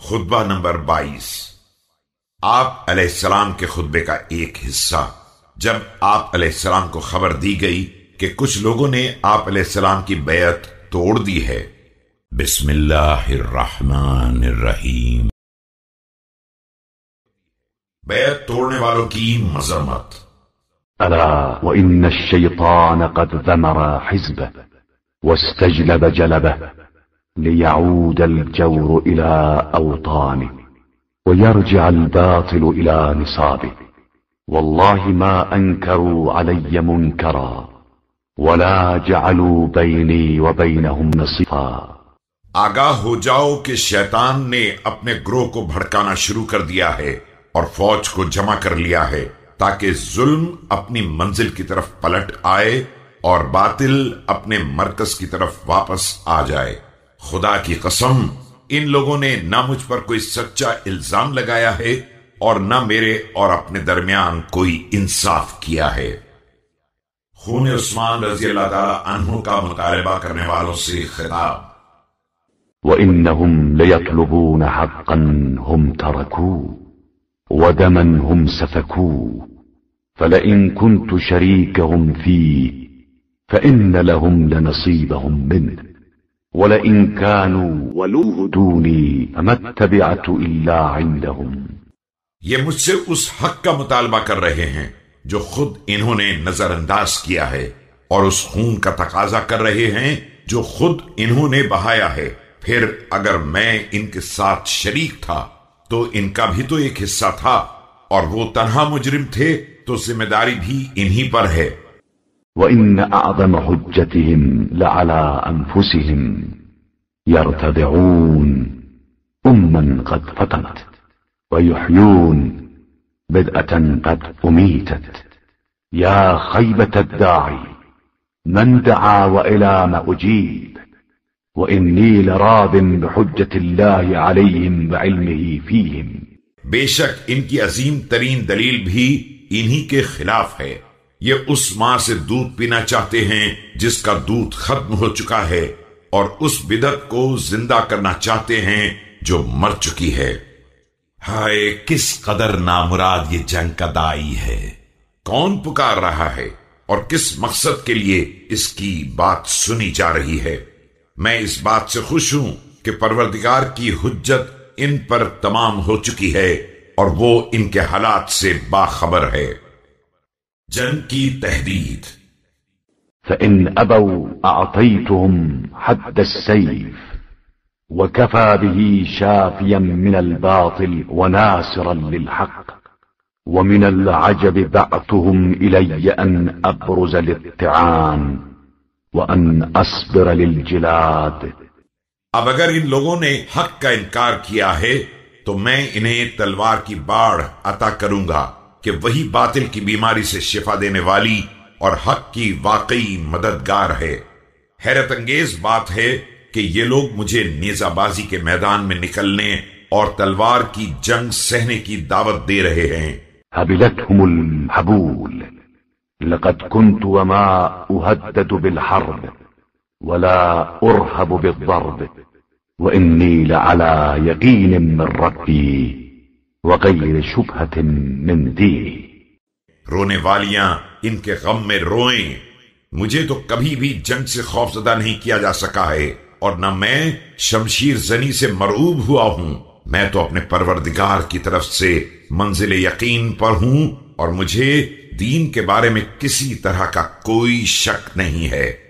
خطبہ نمبر بائیس۔ آپ علیہ السلام کے خطبے کا ایک حصہ۔ جب آپ علیہ السلام کو خبر دی گئی کہ کچھ لوگوں نے آپ علیہ السلام کی بیعت توڑ دی ہے، بسم اللہ الرحمن الرحیم۔ بیعت توڑنے والوں کی مذمت۔ ألا وإن الشيطان قد ذمر حزبه واستجلب جلبه۔ ليعود الجور إلى أوطانه ويرجع الباطل إلى نصابه. والله ما أنكروا علي منكرا ولا جعلوا بيني وبينهم نصفا آگاہ ہو جاؤ کہ شیطان نے اپنے گروہ کو بھڑکانا شروع کر دیا ہے اور فوج کو جمع کر لیا ہے تاکہ ظلم اپنی منزل کی طرف پلٹ آئے اور باطل اپنے مرکز کی طرف واپس آ جائے۔ خدا کی قسم، ان لوگوں نے نہ مجھ پر کوئی سچا الزام لگایا ہے اور نہ میرے اور اپنے درمیان کوئی انصاف کیا ہے۔ خون عثمان رضی اللہ تعالی عنہ کا مطالبہ کرنے والوں سے خطاب۔ وإنهم ليطلبون حقا هم تركوه ودما هم سفكوه فلئن كنت شريكهم فيه فإن لهم لنصيبهم منه ولئن كانوا ولوه دوني فما اتبعت إلا عندهم. یہ مجھ سے اس حق کا مطالبہ کر رہے ہیں جو خود انہوں نے نظر انداز کیا ہے اور اس خون کا تقاضا کر رہے ہیں جو خود انہوں نے بہایا ہے۔ پھر اگر میں ان کے ساتھ شریک تھا تو ان کا بھی تو ایک حصہ تھا اور وہ تنہا مجرم تھے تو ذمہ داری بھی انہی پر ہے۔ وإن أعظم حجتهم لعلى أنفسهم يرتدعون أما قد فتنت ويحيون بدءة قد أميتت يا خيبة الداعي من دعا وإلى ما أجيب وإني لراض بحجة الله عليهم بعلمه فيهم بے شک ان کی عظیم ترین دلیل بھی انہی کے خلاف ہے۔ یہ اس ماں سے دودھ پینا چاہتے ہیں جس کا دودھ ختم ہو چکا ہے اور اس بدت کو زندہ کرنا چاہتے ہیں جو مر چکی ہے۔ ہائے، کس قدر نامراد یہ جنگ کا دائی ہے۔ کون پکار رہا ہے اور کس مقصد کے لیے اس کی بات سنی جا رہی ہے؟ میں اس بات سے خوش ہوں کہ پروردگار کی حجت ان پر تمام ہو چکی ہے اور وہ ان کے حالات سے باخبر ہے۔ جنگ کی تحدید۔ فإن أبوا أعطيتهم حد السيف وكفى به شافيا من الباطل وناصرا للحق ومن العجب بعثهم إلي أن أبرز للطعان وأن أصبر للجلاد۔ اب اگر ان لوگوں نے حق کا انکار کیا ہے تو میں انہیں تلوار کی باڑ عطا کروں گا۔ کہ وہی باطل کی بیماری سے شفا دینے والی اور حق کی واقعی مددگار ہے۔ حیرت انگیز بات ہے کہ یہ لوگ مجھے نیزہ بازی کے میدان میں نکلنے اور تلوار کی جنگ سہنے کی دعوت دے رہے ہیں۔ هبلتهم الحبول، لقد كنت وما أهدد بالحرب ولا أرهب بالضرب، وإني لعلى يقين من ربي. وغير شبهة من ديني رونے والیاں ان کے غم میں روئیں۔ مجھے تو کبھی بھی جنگ سے خوف زدہ نہیں کیا جا سکا ہے، اور نہ میں شمشیر زنی سے مرعوب ہوا ہوں۔ میں تو اپنے پروردگار کی طرف سے منزل یقین پر ہوں، اور مجھے دین کے بارے میں کسی طرح کا کوئی شک نہیں ہے۔